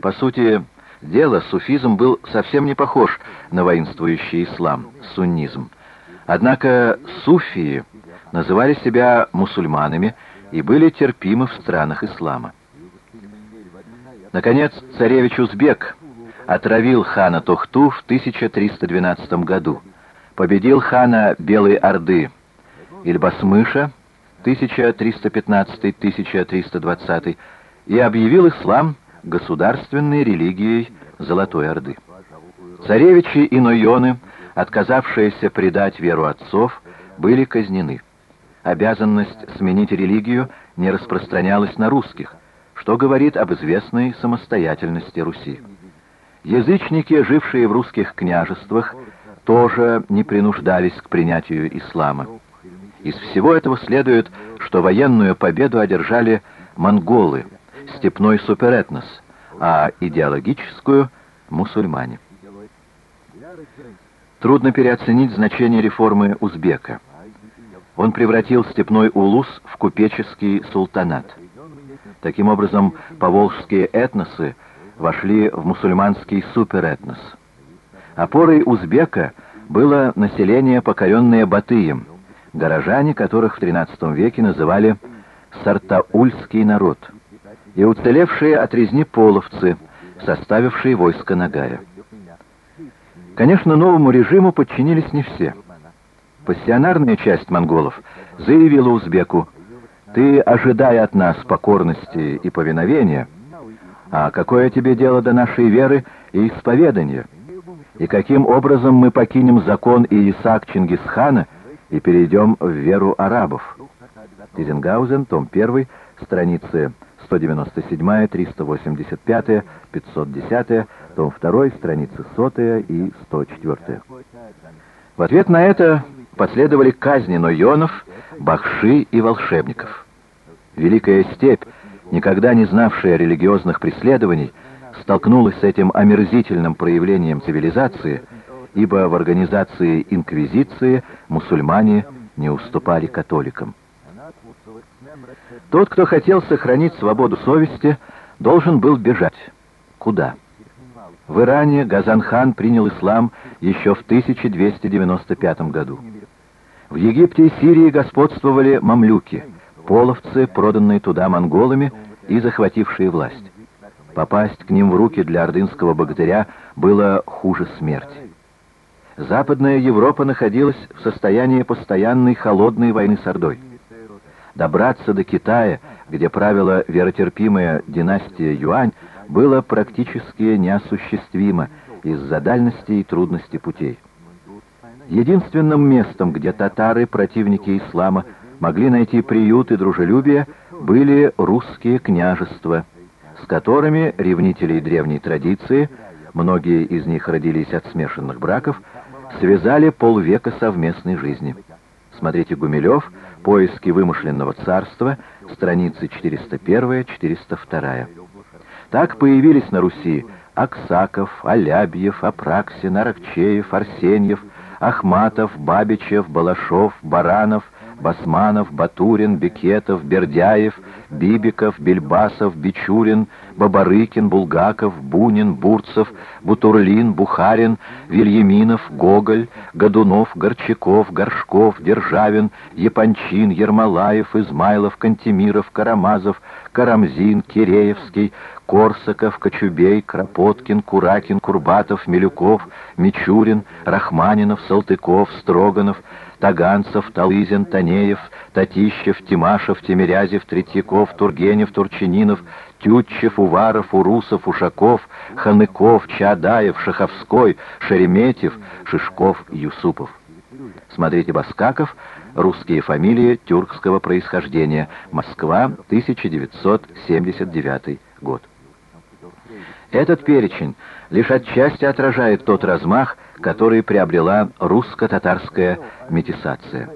По сути дела, суфизм был совсем не похож на воинствующий ислам, суннизм. Однако суфии называли себя мусульманами и были терпимы в странах ислама. Наконец, царевич Узбек отравил хана Тохту в 1312 году, победил хана Белой Орды Ильбасмыша 1315-1320 и объявил ислам государственной религией Золотой Орды. Царевичи и нойоны, отказавшиеся предать веру отцов, были казнены. Обязанность сменить религию не распространялась на русских, что говорит об известной самостоятельности Руси. Язычники, жившие в русских княжествах, тоже не принуждались к принятию ислама. Из всего этого следует, что военную победу одержали монголы, степной суперэтнос, а идеологическую — мусульмане. Трудно переоценить значение реформы узбека. Он превратил степной улус в купеческий султанат. Таким образом, поволжские этносы вошли в мусульманский суперэтнос. Опорой узбека было население, покоренное Батыем, горожане которых в XIII веке называли «сартаульский народ», и уцелевшие от резни половцы, составившие войско Нагая. Конечно, новому режиму подчинились не все. Пассионарная часть монголов заявила узбеку, «Ты ожидай от нас покорности и повиновения, а какое тебе дело до нашей веры и исповедания? И каким образом мы покинем закон Иисак Чингисхана и перейдем в веру арабов?» Тизенгаузен, том 1, страницы 197, 385, 510, том 2, страницы 100 и 104. В ответ на это последовали казни нойонов, бахши и волшебников. Великая степь, никогда не знавшая религиозных преследований, столкнулась с этим омерзительным проявлением цивилизации, ибо в организации инквизиции мусульмане не уступали католикам. Тот, кто хотел сохранить свободу совести, должен был бежать. Куда? В Иране Газанхан принял ислам еще в 1295 году. В Египте и Сирии господствовали мамлюки, половцы, проданные туда монголами и захватившие власть. Попасть к ним в руки для ордынского богатыря было хуже смерти. Западная Европа находилась в состоянии постоянной холодной войны с Ордой. Добраться до Китая, где правила веротерпимая династия Юань, было практически неосуществимо из-за дальности и трудности путей. Единственным местом, где татары, противники ислама, могли найти приют и дружелюбие, были русские княжества, с которыми ревнителей древней традиции, многие из них родились от смешанных браков, связали полвека совместной жизни. Смотрите Гумилев «Поиски вымышленного царства», страницы 401-402. Так появились на Руси Аксаков, Алябьев, Апраксин, Аракчеев, Арсеньев, Ахматов, Бабичев, Балашов, Баранов, Басманов, Батурин, Бекетов, Бердяев, Бибиков, Бельбасов, Бичурин, Бабарыкин, Булгаков, Бунин, Бурцев, Бутурлин, Бухарин, Вильяминов, Гоголь, Годунов, Горчаков, Горшков, Державин, Япончин, Ермолаев, Измайлов, Кантемиров, Карамазов, Карамзин, Киреевский, Корсаков, Кочубей, Кропоткин, Куракин, Курбатов, Милюков, Мичурин, Рахманинов, Салтыков, Строганов, Таганцев, Талызин, Танеев, Татищев, Тимашев, Тимирязев, Третьяков, Тургенев, Турчининов, Тютчев, Уваров, Урусов, Ушаков, Ханыков, Чадаев, Шаховской, Шереметьев, Шишков, Юсупов. Смотрите Баскаков, русские фамилии тюркского происхождения, Москва, 1979 год. Этот перечень лишь отчасти отражает тот размах, который приобрела русско-татарская метисация.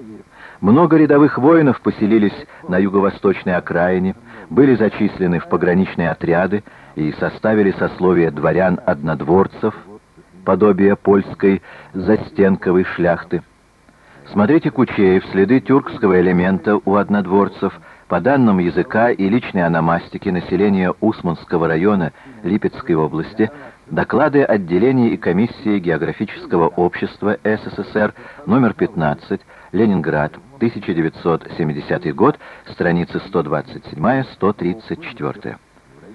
Много рядовых воинов поселились на юго-восточной окраине, были зачислены в пограничные отряды и составили сословие дворян-однодворцев, подобие польской застенковой шляхты. Смотрите Кучеев, следы тюркского элемента у однодворцев, по данным языка и личной ономастики населения Усманского района Липецкой области, доклады отделений и комиссии Географического общества СССР номер 15, Ленинград, 1970 год, страницы 127-134.